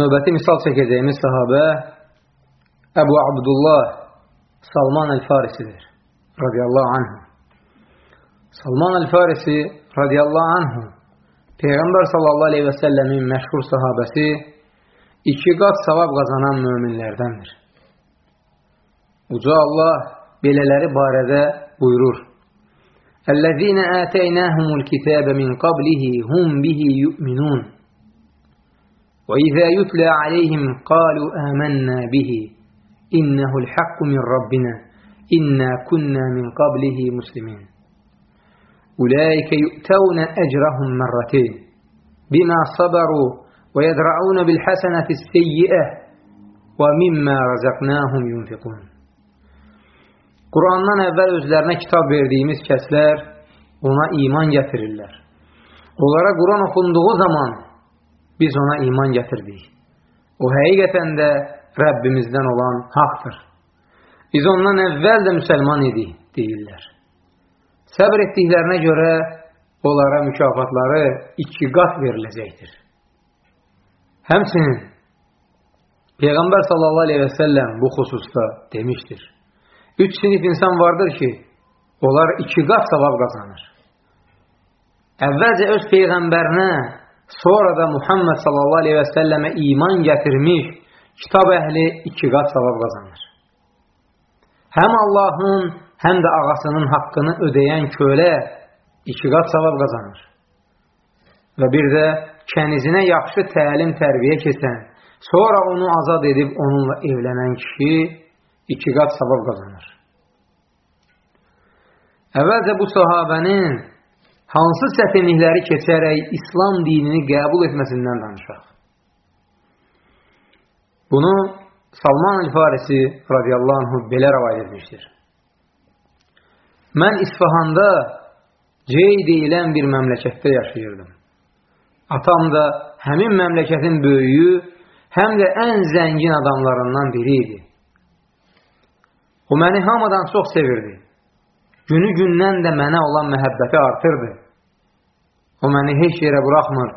növbəti misal çəkəcəyimiz sahabə Əbu Abdullah Salman el-Farisidir. Radiyallahu anhu. Salman el-Farisi radiyallahu anhu Peyğəmbər sallallahu aleyhi və səlləmin məşhur sahabəsi iki qat savab qazanan möminlərdəndir. Uca Allah belələri barədə buyurur. Əl-ləzīnə ətəynəhumul kitəbə min qablihi hum bihi yu'minun. وإذا يتلى عليهم قالوا آمنا به إنه الحق من ربنا إنا كنا من قبله مسلمين أولئك يؤتون أجرهم مرتين بما صبروا ويدرعون بالحسنة السيئة ومما رزقناهم ينفقون Kur'an'dan evvel özlerine kitap verdiğimiz kesler ona iman getirirler. Onlara Kur'an okunduğu zaman biz ona iman gətirdik. O həqiqətən də Rəbbimizdən olan haqdır. Biz ondan əvvəl də müsəlman idik, deyirlər. Səbr etdiklərinə görə onlara mükafatları iki qat veriləcəkdir. Həmçinin Peyğəmbər sallallahu aleyhi və səlləm bu xüsusda demişdir. Üç sinif insan vardır ki, onlar iki qat savab qazanır. Əvvəlcə öz Peyğəmbərinə, sonra da Muhammed sallallahu aleyhi və səlləmə iman gətirmiş kitab əhli iki qat savab qazanır. Həm Allahın, həm də ağasının haqqını ödəyən kölə iki qat savab qazanır. Və bir də kənizinə yaxşı təlim tərbiyə keçən, sonra onu azad edib onunla evlənən kişi iki qat savab qazanır. Əvvəlcə bu sahabənin hansı çətinlikləri keçərək İslam dinini qəbul etməsindən danışaq. Bunu Salman el-Farisi radiyallahu anh belə rəvayət etmişdir. Mən İsfahanda Cey deyilən bir məmləkətdə yaşayırdım. Atam da həmin məmləkətin böyüyü, həm də ən zəngin adamlarından biri idi. O məni hamıdan çox sevirdi. Günü gündən də mənə olan məhəbbəti artırdı. O məni heç yerə buraxmır,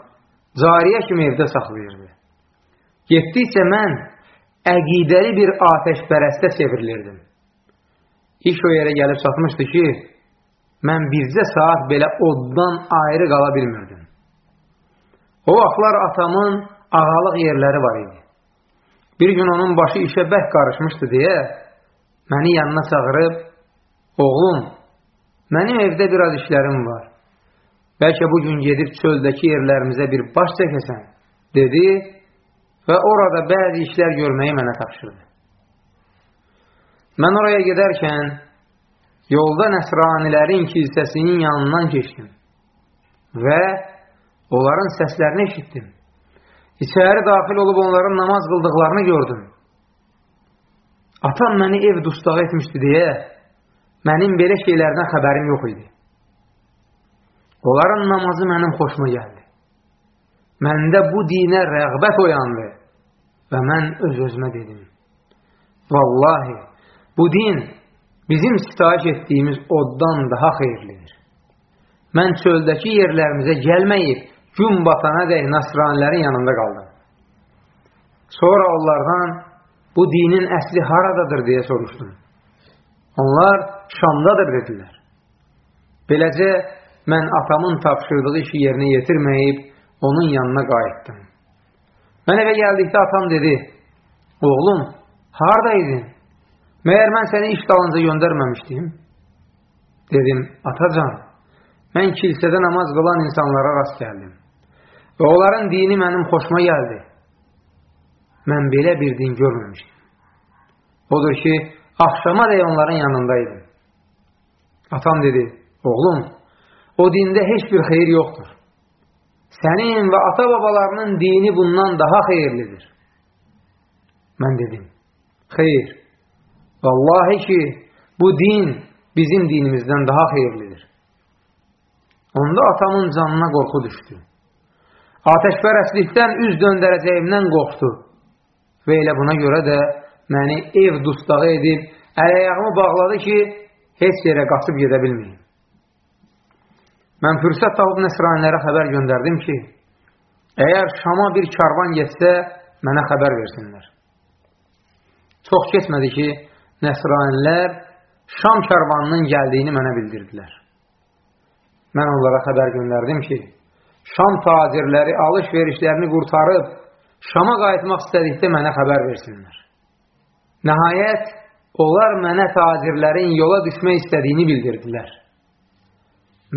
cariyə kimi evdə saxlayırdı. Getdikcə mən əqidəli bir atəşpərəstə çevrilirdim. İş o yerə gəlib çatmışdı ki, mən bircə saat belə oddan ayrı qala bilmirdim. O vaxtlar atamın ağalıq yerləri var idi. Bir gün onun başı işə bək qarışmışdı deyə, məni yanına çağırıb, oğlum, mənim evdə biraz işlərim var. Bəlkə bugün gedib çöldəki yerlərimizə bir baş çəkəsən, dedi və orada bəzi işlər görməyi mənə tapşırdı. Mən oraya gedərkən, yolda nəsranilərin kilsəsinin yanından keçdim və onların səslərini eşitdim. İçəri daxil olub onların namaz qıldıqlarını gördüm. Atam məni ev dustağı etmişdi deyə mənim belə şeylərdən xəbərim yox idi. Onların namazı mənim xoşuma gəldi. Məndə bu dinə rəğbət oyandı və mən öz-özümə dedim. Vallahi, bu din bizim sitayiş etdiyimiz oddan daha xeyirlidir. Mən çöldəki yerlərimizə gəlməyib, gün batana dək nasranilərin yanında qaldım. Sonra onlardan bu dinin əsli haradadır deyə soruşdum. Onlar Şamdadır dedilər. Beləcə mən atamın tapşırdığı işi yerinə yetirməyib onun yanına qayıtdım. Mən evə gəldikdə atam dedi, oğlum, haradaydın? Məyər mən səni iş dalınca göndərməmişdim? Dedim, atacan, mən kilsədə namaz qılan insanlara rast gəldim. Və onların dini mənim xoşuma gəldi mən belə bir din görməmişdim. Odur ki, axşama da onların yanındaydım. Atam dedi, oğlum, o dində heç bir xeyir yoxdur. Sənin və ata-babalarının dini bundan daha xeyirlidir. Mən dedim, xeyr, vallahi ki, bu din bizim dinimizdən daha xeyirlidir. Onda atamın canına qorxu düşdü. Ateşpərəstlikdən üz döndərəcəyimdən qorxdu. Və elə buna görə də məni ev dustağı edib, əl-əyağımı bağladı ki, heç yerə qaçıb gedə bilməyim. Mən fürsət tapıb nəsranilərə xəbər göndərdim ki, əgər Şama bir karvan getsə, mənə xəbər versinlər. Çox keçmədi ki, nəsranilər Şam kərvanının gəldiyini mənə bildirdilər. Mən onlara xəbər göndərdim ki, Şam tacirləri alış-verişlərini qurtarıb, Şama qayıtmaq istədikdə mənə xəbər versinlər. Nəhayət, onlar mənə tacirlərin yola düşmək istədiyini bildirdilər.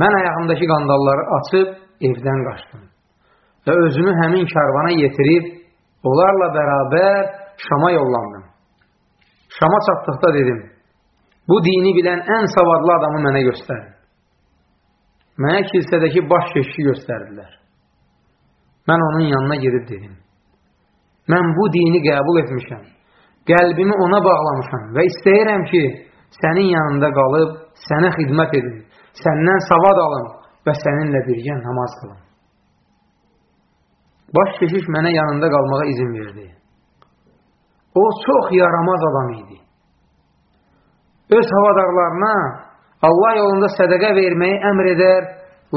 Mən ayağımdakı qandalları açıb evdən qaçdım və özümü həmin kərvana yetirib, onlarla bərabər Şama yollandım. Şama çatdıqda dedim, bu dini bilən ən savadlı adamı mənə göstərin. Mənə kilsədəki baş keşki göstərdilər. Mən onun yanına gedib dedim, mən bu dini qəbul etmişəm, qəlbimi ona bağlamışam və istəyirəm ki, sənin yanında qalıb, sənə xidmət edim, səndən savad alım və səninlə birgə namaz qılım. Baş keşiş mənə yanında qalmağa izin verdi. O çox yaramaz adam idi. Öz havadarlarına Allah yolunda sədəqə verməyi əmr edər,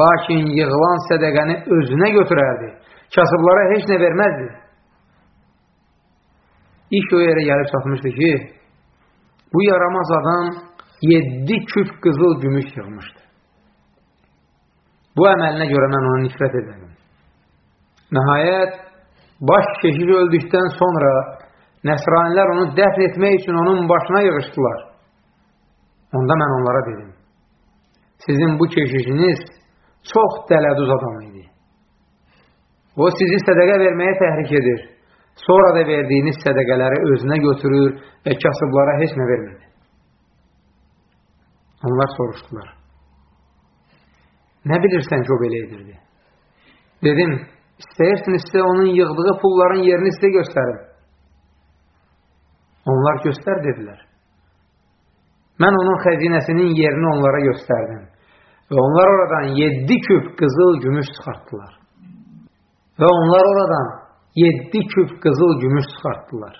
lakin yığılan sədəqəni özünə götürərdi. Kasıblara heç nə verməzdi. İş o yerə gəlib çatmışdı ki, bu yaramaz adam yeddi küp qızıl gümüş yığmışdı. Bu əməlinə görə mən ona nifrət edəlim. Nəhayət, baş keşiş öldükdən sonra Nəsranilər onu dəfn etmək üçün onun başına yığışdılar. Onda mən onlara dedim, sizin bu keşişiniz çox dələduz adam idi. O sizi sədəqə verməyə təhrik edir. Sonra da verdiyiniz sədəqələri özünə götürür və kasıblara heç nə vermirdi. Onlar soruşdular. Nə bilirsən ki, o belə edirdi? Dedim, istəyirsinizsə onun yığdığı pulların yerini sizə göstərim. Onlar göstər dedilər. Mən onun xəzinəsinin yerini onlara göstərdim. Və onlar oradan yeddi küp qızıl gümüş çıxartdılar. Və onlar oradan yeddi küp qızıl gümüş çıxartdılar.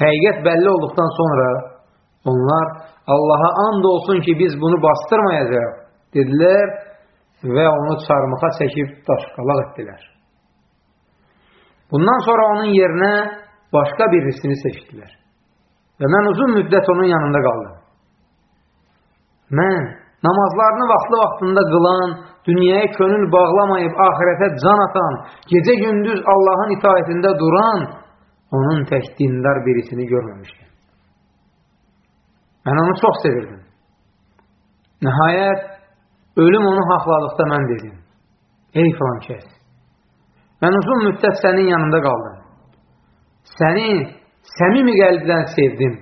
Həqiqət bəlli olduqdan sonra onlar Allaha and olsun ki, biz bunu bastırmayacaq dedilər və onu çarmıxa çəkib daşqalaq etdilər. Bundan sonra onun yerinə başqa birisini seçdilər. Və mən uzun müddət onun yanında qaldım. Mən namazlarını vaxtlı-vaxtında qılan, dünyaya könül bağlamayıb ahirətə can atan, gecə-gündüz Allahın itaətində duran, onun tək dindar birisini görməmişdim. Mən onu çox sevirdim. Nəhayət, ölüm onu haqladıqda mən dedim, ey filan kəs, mən uzun müddət sənin yanında qaldım. Səni səmimi qəlbdən sevdim.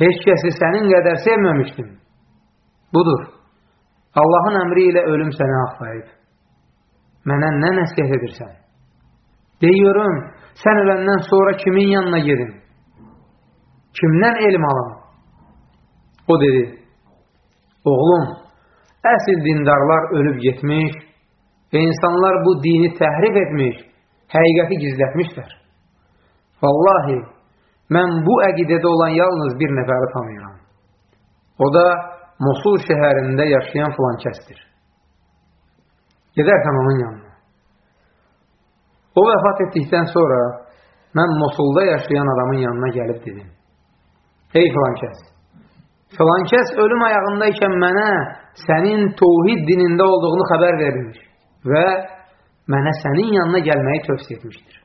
Heç kəsi sənin qədər sevməmişdim. Budur. Allahın əmri ilə ölüm səni haqlayıb. Mənə nə nəsiyyət edirsən? Deyiyorum, sən öləndən sonra kimin yanına gedin? Kimdən elm alın? O dedi, oğlum, əsl dindarlar ölüb getmiş və insanlar bu dini təhrif etmiş, həqiqəti gizlətmişlər. Vallahi, mən bu əqidədə olan yalnız bir nəfəri tanıyıram. O da Mosul şəhərində yaşayan filan kəsdir. Gedərsən onun yanına. O vəfat etdikdən sonra mən Mosulda yaşayan adamın yanına gəlib dedim. Ey filan kəs, filan kəs ölüm ayağındaykən mənə sənin tovhid dinində olduğunu xəbər vermiş və mənə sənin yanına gəlməyi tövsiyə etmişdir.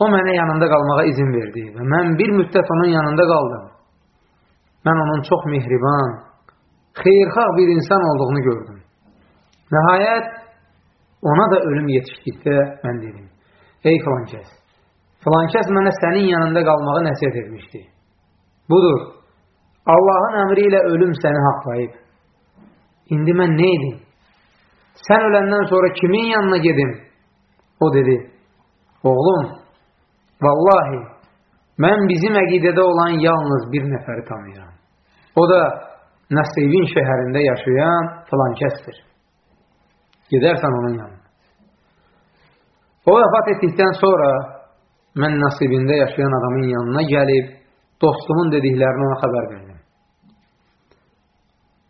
O mənə yanında qalmağa izin verdi və mən bir müddət onun yanında qaldım. Mən onun çox mehriban, xeyrxalq bir insan olduğunu gördüm. Nəhayət, ona da ölüm yetişdikdə mən dedim, ey filan kəs, filan kəs mənə sənin yanında qalmağı nəsiyyət etmişdi. Budur, Allahın əmri ilə ölüm səni haqlayıb. İndi mən nə edim? Sən öləndən sonra kimin yanına gedim? O dedi, oğlum, Vallahi, mən bizim əqidədə olan yalnız bir nəfəri tanıyıram. O da Nəsibin şəhərində yaşayan filan kəsdir. Gedərsən onun yanına. O vəfat etdikdən sonra mən Nəsibində yaşayan adamın yanına gəlib dostumun dediklərini ona xəbər verdim.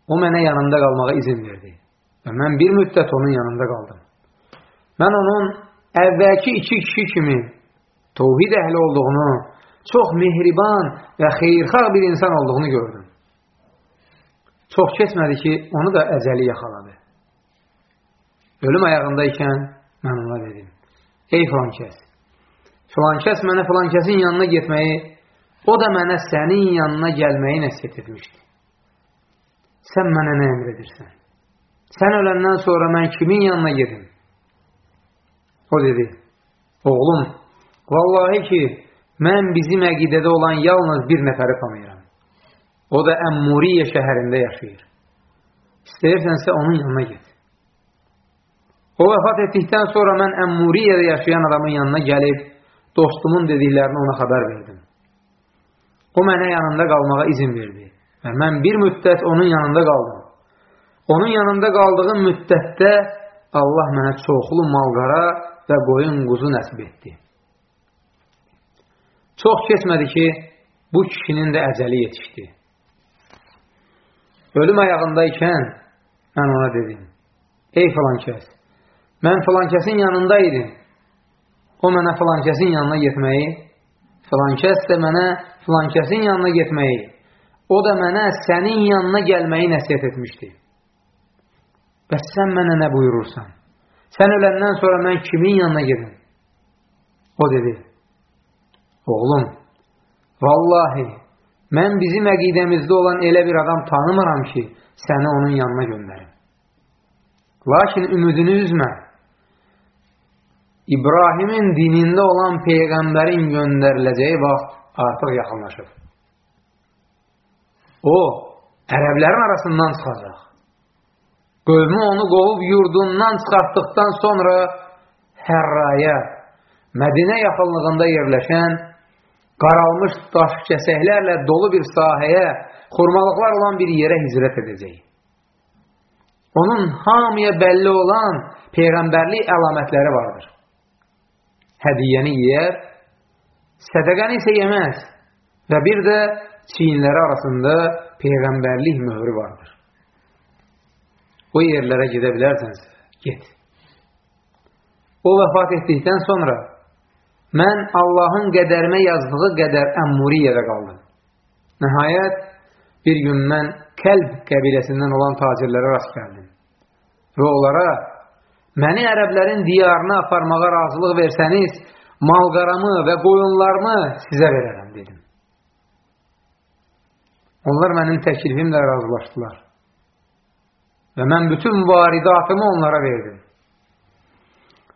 O mənə yanında qalmağa izin verdi və mən bir müddət onun yanında qaldım. Mən onun əvvəlki iki kişi kimi tovhid əhli olduğunu, çox mehriban və xeyrxar bir insan olduğunu gördüm. Çox keçmədi ki, onu da əcəli yaxaladı. Ölüm ayağındaykən mən ona dedim, ey filan kəs, filan kəs mənə filan kəsin yanına getməyi, o da mənə sənin yanına gəlməyi nəsiyyət etmişdi. Sən mənə nə əmr edirsən? Sən öləndən sonra mən kimin yanına gedim? O dedi, oğlum, vallahi ki, mən bizim əqidədə olan yalnız bir nəfəri tanıyıram. O da Əmmuriyə şəhərində yaşayır. İstəyirsənsə onun yanına get. O vəfat etdikdən sonra mən Əmmuriyədə yaşayan adamın yanına gəlib, dostumun dediklərini ona xəbər verdim. O mənə yanında qalmağa izin verdi və mən bir müddət onun yanında qaldım. Onun yanında qaldığım müddətdə Allah mənə çoxlu malqara və qoyun quzu nəsib etdi. Çox keçmədi ki, bu kişinin də əcəli yetişdi. Ölüm ayağındaykən mən ona dedim, ey filan kəs, mən filan kəsin yanında idim. O mənə filan kəsin yanına getməyi, filan kəs də mənə filan kəsin yanına getməyi, o da mənə sənin yanına gəlməyi nəsiyyət etmişdi. Bəs sən mənə nə buyurursan? Sən öləndən sonra mən kimin yanına gedim? O dedi, oğlum, vallahi, mən bizim əqidəmizdə olan elə bir adam tanımıram ki, səni onun yanına göndərim. Lakin ümidini üzmə. İbrahimin dinində olan Peyğəmbərin göndəriləcəyi vaxt artıq yaxınlaşıb. O, ərəblərin arasından çıxacaq. Qövmü onu qovub yurdundan çıxartdıqdan sonra Hərraya, Mədinə yaxınlığında yerləşən, qaralmış daş kəsəklərlə dolu bir sahəyə, xurmalıqlar olan bir yerə hicrət edəcək. Onun hamıya bəlli olan peyğəmbərlik əlamətləri vardır. Hədiyyəni yeyər, sədəqəni isə yeməz və bir də çiyinləri arasında peyğəmbərlik möhrü vardır o yerlərə gedə bilərsənsə, get. O vəfat etdikdən sonra mən Allahın qədərimə yazdığı qədər Əmmuriyyədə qaldım. Nəhayət, bir gün mən Kəlb qəbiləsindən olan tacirlərə rast gəldim. Və onlara, məni ərəblərin diyarına aparmağa razılıq versəniz, malqaramı və qoyunlarımı sizə verərəm, dedim. Onlar mənim təklifimlə razılaşdılar. Və mən bütün varidatımı onlara verdim.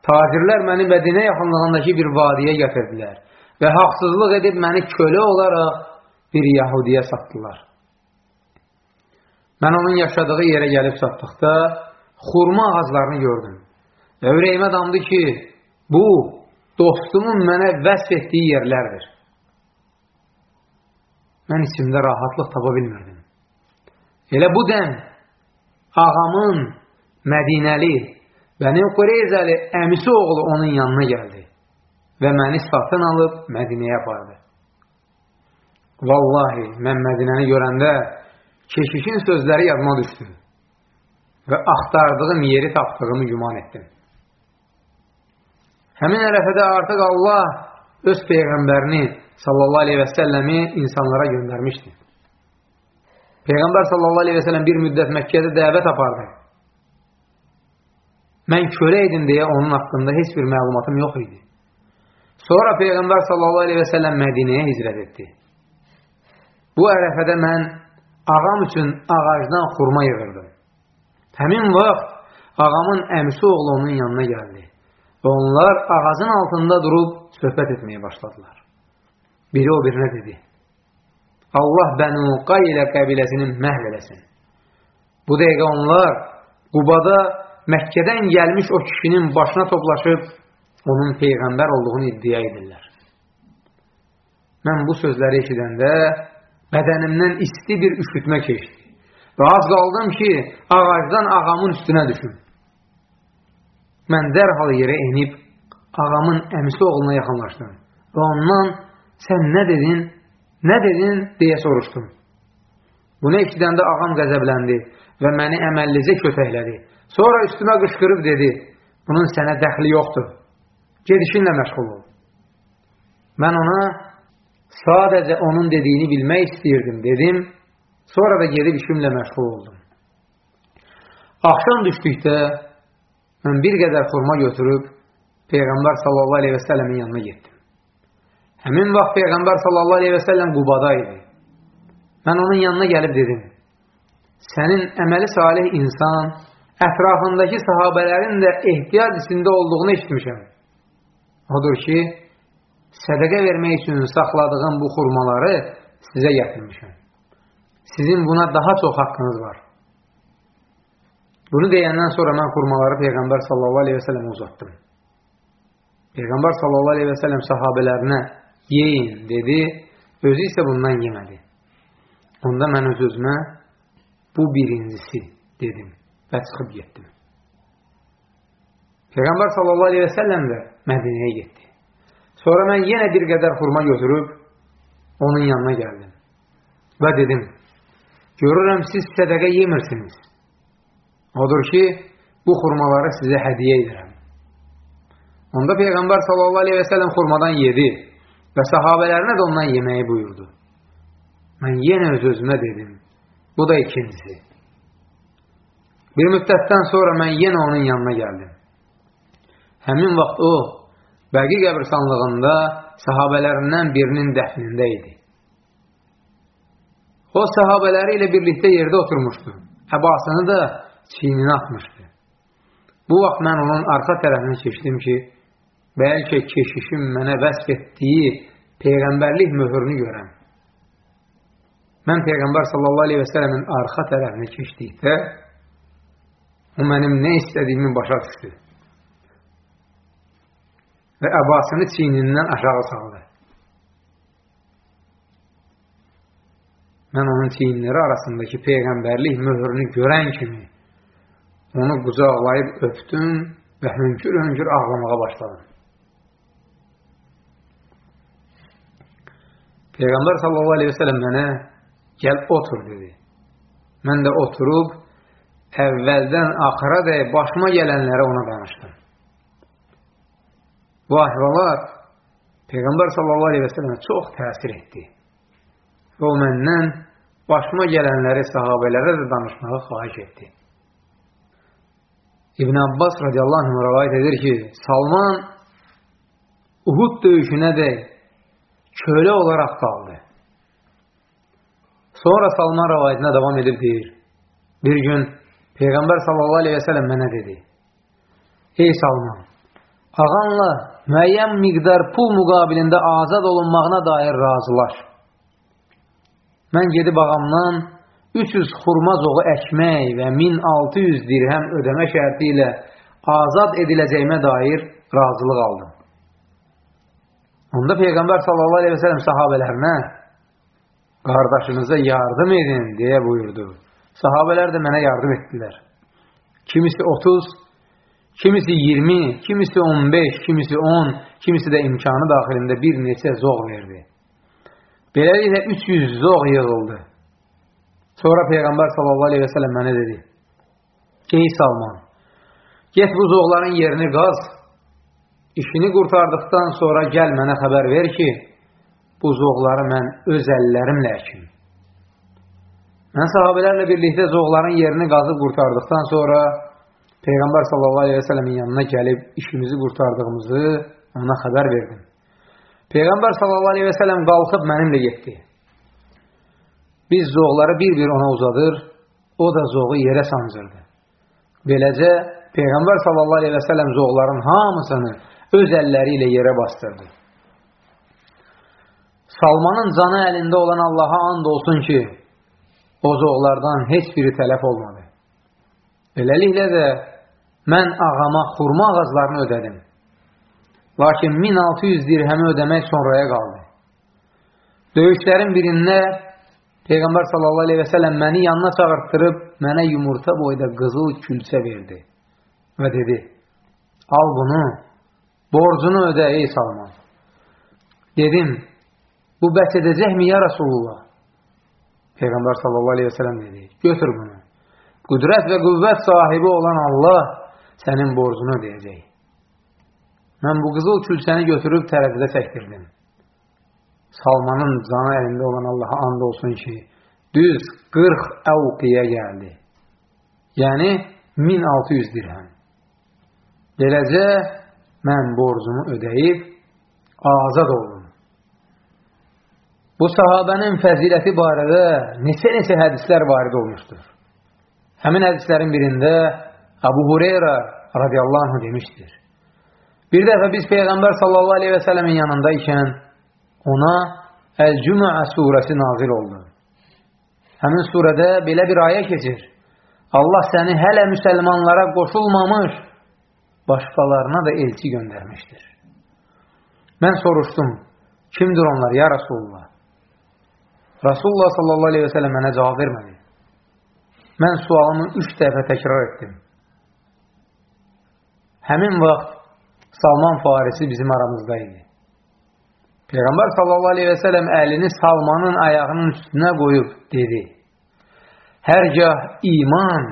Tacirlər məni Mədinə yaxınlığındakı bir vadiyə gətirdilər və haqsızlıq edib məni kölə olaraq bir Yahudiyə satdılar. Mən onun yaşadığı yerə gəlib satdıqda xurma ağaclarını gördüm. Və ürəyimə damdı ki, bu, dostumun mənə vəsf etdiyi yerlərdir. Mən içimdə rahatlıq tapa bilmirdim. Elə bu dən ağamın Mədinəli Bəni Qureyzəli əmisi oğlu onun yanına gəldi və məni satın alıb Mədinəyə apardı. Vallahi, mən Mədinəni görəndə keşişin sözləri yadıma düşdü və axtardığım yeri tapdığımı güman etdim. Həmin ərəfədə artıq Allah öz Peyğəmbərini sallallahu aleyhi və səlləmi insanlara göndərmişdi. Peyğəmbər sallallahu aleyhi və sələm bir müddət Məkkədə dəvət apardı. Mən kölə idim deyə onun haqqında heç bir məlumatım yox idi. Sonra Peyğəmbər sallallahu aleyhi və sələm Mədinəyə hicrət etdi. Bu ərəfədə mən ağam üçün ağacdan xurma yığırdım. Həmin vaxt ağamın əmsi oğlu onun yanına gəldi. Və onlar ağacın altında durub söhbət etməyə başladılar. Biri o birinə dedi. Allah Bənu Qaylə qəbiləsinin məhv eləsin. Bu dəqiqə onlar Qubada Məkkədən gəlmiş o kişinin başına toplaşıb onun Peyğəmbər olduğunu iddia edirlər. Mən bu sözləri eşidəndə bədənimdən isti bir üşütmə keçdi. Və az qaldım ki, ağacdan ağamın üstünə düşüm. Mən dərhal yerə enib ağamın əmisi oğluna yaxınlaşdım. Və ondan sən nə dedin? Nə dedin, deyə soruşdum. Bunu eşidəndə ağam qəzəbləndi və məni əməllicə kötəklədi. Sonra üstümə qışqırıb dedi, bunun sənə dəxli yoxdur. gedişinlə məşğul ol. Mən ona sadəcə onun dediyini bilmək istəyirdim, dedim. Sonra da gedib işimlə məşğul oldum. Axşam düşdükdə mən bir qədər xurma götürüb Peyğəmbər sallallahu aleyhi və səlləmin yanına getdim. Həmin vaxt Peyğəmbər sallallahu aleyhi və səlləm Qubada idi. Mən onun yanına gəlib dedim, sənin əməli salih insan, ətrafındakı sahabələrin də ehtiyac içində olduğunu eşitmişəm. Odur ki, sədəqə vermək üçün saxladığım bu xurmaları sizə gətirmişəm. Sizin buna daha çox haqqınız var. Bunu deyəndən sonra mən xurmaları Peyğəmbər sallallahu aleyhi və sələm uzatdım. Peyğəmbər sallallahu aleyhi və sələm sahabələrinə yeyin dedi, özü isə bundan yemədi. Onda mən öz-özümə bu birincisi dedim və çıxıb getdim. Peyğəmbər sallallahu aleyhi və səlləm də Mədinəyə getdi. Sonra mən yenə bir qədər xurma götürüb onun yanına gəldim. Və dedim, görürəm siz sədəqə yemirsiniz. Odur ki, bu xurmaları sizə hədiyə edirəm. Onda Peyğəmbər sallallahu aleyhi və səlləm xurmadan yedi və sahabələrinə də ondan yeməyi buyurdu. Mən yenə öz-özümə dedim, bu da ikincisi. Bir müddətdən sonra mən yenə onun yanına gəldim. Həmin vaxt o, Bəqi qəbirstanlığında sahabələrindən birinin dəfnində idi. O, sahabələri ilə birlikdə yerdə oturmuşdu. Əbasını da çiyninə atmışdı. Bu vaxt mən onun arxa tərəfini keçdim ki, bəlkə keşişin mənə vəsf etdiyi Peyğəmbərlik möhürünü görəm. Mən Peyğəmbər sallallahu aleyhi və sələmin arxa tərəfini keçdikdə, o mənim nə istədiyimi başa düşdü və əbasını çiynindən aşağı saldı. Mən onun çiyinləri arasındakı peyğəmbərlik möhürünü görən kimi onu qucaqlayıb öpdüm və hönkür-hönkür ağlamağa başladım. Peyğəmbər sallallahu aleyhi ve sellem mənə gəl otur dedi. Mən də oturub əvvəldən axıra dək başıma gələnləri ona danışdım. Bu əhvalat Peyğəmbər sallallahu aleyhi və sələmə çox təsir etdi. Və o məndən başıma gələnləri sahabələrə də danışmağı xahiş etdi. İbn Abbas radiyallahu anh rəvayət edir ki, Salman Uhud döyüşünə də kölə olaraq qaldı. Sonra Salman rəvayətinə davam edib deyir, bir gün Peyğəmbər sallallahu aleyhi və sələm mənə dedi, Ey Salman, ağanla müəyyən miqdar pul müqabilində azad olunmağına dair razılar. Mən gedib ağamdan 300 xurma zoğu əkmək və 1600 dirhəm ödəmə şərti ilə azad ediləcəyimə dair razılıq aldım. Onda Peyğəmbər sallallahu aleyhi və sələm sahabələrinə qardaşınıza yardım edin deyə buyurdu. Sahabələr də mənə yardım etdilər. Kimisi 30, Kimisi 20, kimisi 15, kimisi 10, kimisi də imkanı daxilində bir neçə zoğ verdi. Beləliklə 300 zoğ yığıldı. Sonra Peyğəmbər sallallahu aleyhi və sələm mənə dedi, Ey Salman, get bu zoğların yerini qaz, işini qurtardıqdan sonra gəl mənə xəbər ver ki, bu zoğları mən öz əllərimlə əkim. Mən sahabələrlə birlikdə zoğların yerini qazıb qurtardıqdan sonra Peyğəmbər sələmin yanına gəlib işimizi qurtardığımızı ona xəbər verdim. Peyğəmbər sələm qalxıb mənimlə getdi. Biz zoğları bir-bir ona uzadır, o da zoğu yerə sancırdı. Beləcə, Peyğəmbər sələm zoğların hamısını öz əlləri ilə yerə bastırdı. Salmanın canı əlində olan Allaha and olsun ki, o zoğlardan heç biri tələf olmadı. Beləliklə də mən ağama xurma ağaclarını ödədim. Lakin 1600 dirhəmi ödəmək sonraya qaldı. Döyüşlərin birində Peyğəmbər sallallahu aleyhi və sələm məni yanına çağırtdırıb mənə yumurta boyda qızıl külçə verdi və dedi, al bunu, borcunu ödə ey Salman. Dedim, bu bəs edəcəkmi ya Rasulullah? Peyğəmbər sallallahu aleyhi və sələm dedi, götür bunu. Qüdrət və qüvvət sahibi olan Allah sənin borcunu ödəyəcək. Mən bu qızıl külçəni götürüb tərəzidə çəkdirdim. Salmanın canı əlində olan Allaha and olsun ki, düz 40 əvqiyə gəldi. Yəni 1600 dirhəm. Beləcə mən borcumu ödəyib azad oldum. Bu sahabənin fəziləti barədə neçə-neçə hədislər varid olmuşdur. Həmin hədislərin birində Abu Hureyra radiyallahu anh demişdir. Bir dəfə biz Peyğəmbər sallallahu aleyhi və sələmin yanında ikən ona Əl-Cümə surəsi nazil oldu. Həmin surədə belə bir ayə keçir. Allah səni hələ müsəlmanlara qoşulmamış, başqalarına da elçi göndərmişdir. Mən soruşdum, kimdir onlar, ya Rasulullah? Rasulullah sallallahu aleyhi və sələm mənə cavab vermədi. Mən sualımı üç dəfə təkrar etdim. Həmin vaxt Salman Farisi bizim aramızda idi. Peyğəmbər sallallahu aleyhi və sələm əlini Salmanın ayağının üstünə qoyub dedi. Hərgah iman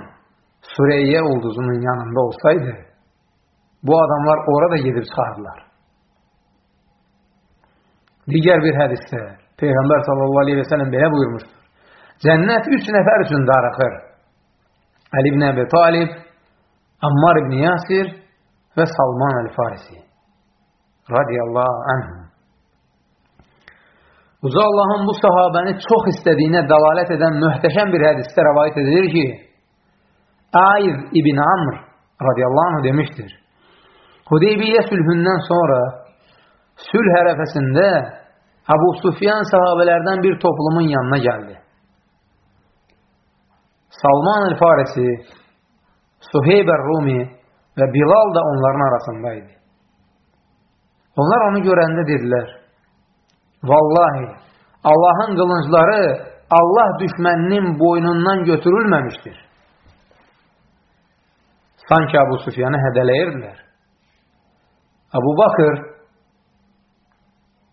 Süreyyə ulduzunun yanında olsaydı, bu adamlar orada gedib çıxardılar. Digər bir hədisdə Peyğəmbər sallallahu aleyhi və sələm belə buyurmuşdur. Cənnət üç nəfər üçün darıxır. Əli ibn Əbi Talib, Ammar ibn Yasir və Salman el-Farisi radiyallahu anhum. Uca Allahın bu sahabəni çox istədiyinə dəlalət edən möhtəşəm bir hədisdə rəvayət edilir ki, Aiz ibn Amr radiyallahu anh demişdir. Hudeybiyyə sülhündən sonra sülh ərəfəsində Əbu Sufyan sahabələrdən bir toplumun yanına gəldi. Salman el-Farisi, Suheyb el-Rumi və Bilal da onların arasındaydı. Onlar onu görəndə dedilər, Vallahi, Allahın qılıncları Allah düşməninin boynundan götürülməmişdir. Sanki Abu Sufyanı hədələyirdilər. Abu Bakır,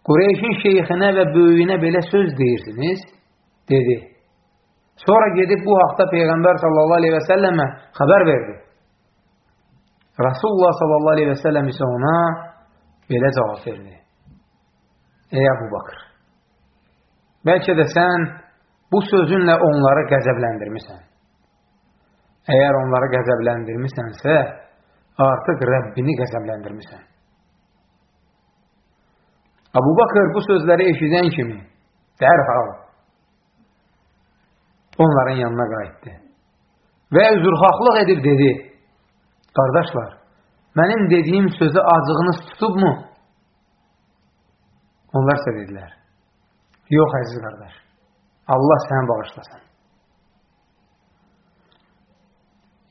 Qureyşin şeyxinə və böyüyünə belə söz deyirsiniz, dedi. Sonra gedib bu haqda Peyğəmbər sallallahu aleyhi və səlləmə xəbər verdi. Rasulullah sallallahu aleyhi və səlləm isə ona belə cavab verdi. Ey Əbu Bakır, bəlkə də sən bu sözünlə onları qəzəbləndirmisən. Əgər onları qəzəbləndirmisənsə, artıq Rəbbini qəzəbləndirmisən. Əbu Bakır bu sözləri eşidən kimi dərhal onların yanına qayıtdı və üzrxahlıq edib dedi, Qardaşlar, mənim dediyim sözü acığınız tutubmu? Onlar isə dedilər, yox əziz qardaş, Allah səni bağışlasın.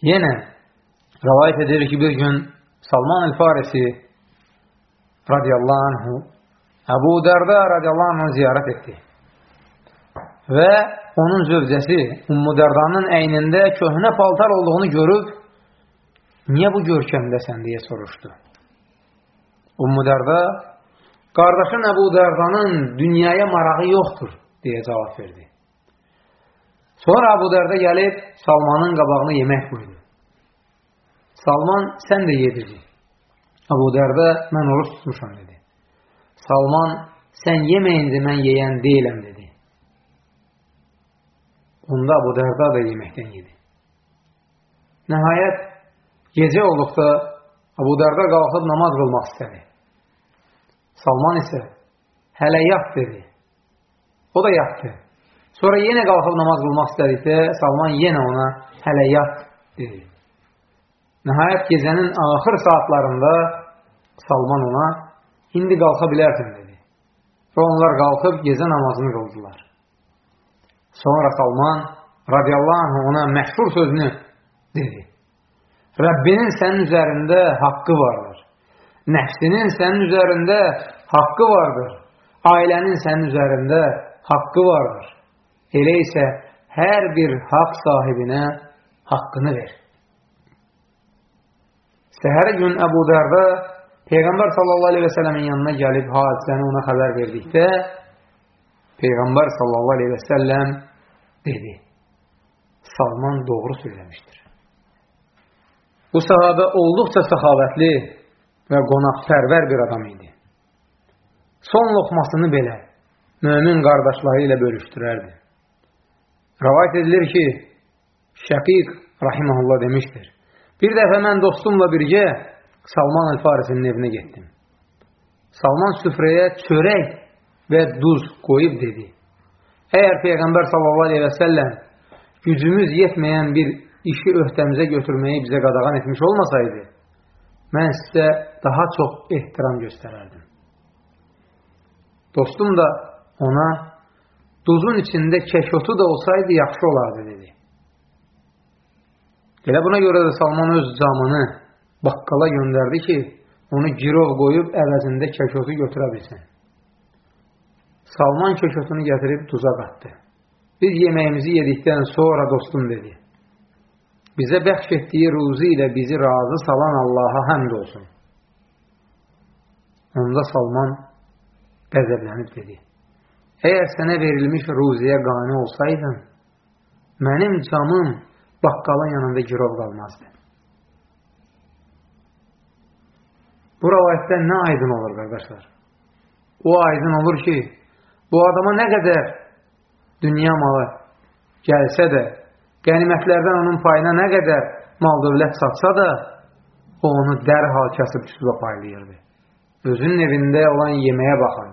Yenə rəvayət edir ki, bir gün Salman el-Farisi radiyallahu anhu Əbu Dərdə radiyallahu anhu ziyarət etdi. Və onun zövcəsi Ummu Dərdanın əynində köhnə paltar olduğunu görüb niyə bu görkəmdəsən deyə soruşdu. Ummu Dərdə, qardaşın Əbu Dərdanın dünyaya marağı yoxdur deyə cavab verdi. Sonra Əbu Dərdə gəlib Salmanın qabağına yemək qoydu. Salman, sən də yedici. Əbu Dərdə, mən oruç tutmuşam dedi. Salman, sən yeməyincə mən yeyən deyiləm dedi. Onda Əbu Dərdə də yeməkdən yedi. Nəhayət, Gecə olduqda Abu Dərdə qalxıb namaz qılmaq istədi. Salman isə hələ yat dedi. O da yatdı. Sonra yenə qalxıb namaz qılmaq istədikdə Salman yenə ona hələ yat dedi. Nəhayət gecənin axır saatlarında Salman ona indi qalxa bilərsən dedi. Və onlar qalxıb gecə namazını qıldılar. Sonra Salman radiyallahu anh ona məşhur sözünü dedi. Rəbbinin sənin üzərində haqqı vardır. Nəfsinin sənin üzərində haqqı vardır. Ailənin sənin üzərində haqqı vardır. Elə isə hər bir haqq sahibinə haqqını ver. Səhəri gün Əbu Dərdə Peyğəmbər sallallahu aleyhi və sələmin yanına gəlib hadisəni ona xəbər verdikdə Peyğəmbər sallallahu aleyhi və səlləm dedi Salman doğru söyləmişdir. Bu sahabə olduqca səxavətli və qonaqpərvər bir adam idi. Son loxmasını belə mömin qardaşları ilə bölüşdürərdi. Rəvayət edilir ki, Şəqiq rahiməhullah demişdir. Bir dəfə mən dostumla birgə Salman el-Farisinin evinə getdim. Salman süfrəyə çörək və duz qoyub dedi. Əgər Peyğəmbər sallallahu aleyhi və səlləm gücümüz yetməyən bir işi öhdəmizə götürməyi bizə qadağan etmiş olmasaydı, mən sizə daha çox ehtiram göstərərdim. Dostum da ona duzun içində keşotu da olsaydı yaxşı olardı dedi. Elə buna görə də Salman öz camını baqqala göndərdi ki, onu girov qoyub əvəzində keşotu götürə bilsin. Salman keşotunu gətirib duza qatdı. Biz yeməyimizi yedikdən sonra dostum dedi. Bizə bəxş etdiyi ruzu ilə bizi razı salan Allaha həmd olsun. Onda Salman qəzəblənib dedi. Əgər sənə verilmiş ruziyə qani olsaydın, mənim camım baqqalın yanında girov qalmazdı. Bu rəvayətdən nə aydın olur, qardaşlar? O aydın olur ki, bu adama nə qədər dünya malı gəlsə də, qənimətlərdən onun payına nə qədər mal dövlət satsa da, o onu dərhal kəsib üsula paylayırdı. Özünün evində olan yeməyə baxın.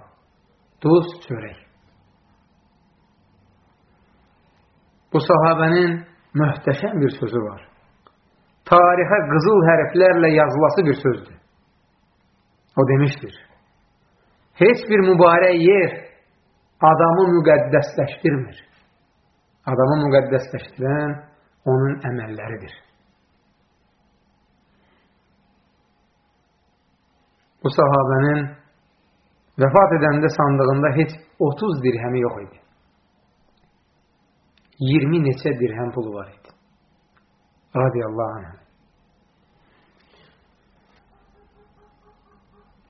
Duz, çörək. Bu sahabənin möhtəşəm bir sözü var. Tarixə qızıl hərflərlə yazılası bir sözdür. O demişdir. Heç bir mübarək yer adamı müqəddəsləşdirmir. Adamı müqəddəsləşdirən onun əməlləridir. Bu sahabənin vəfat edəndə sandığında heç 30 dirhəmi yox idi. 20 neçə dirhəm pulu var idi. Radiyallahu anh.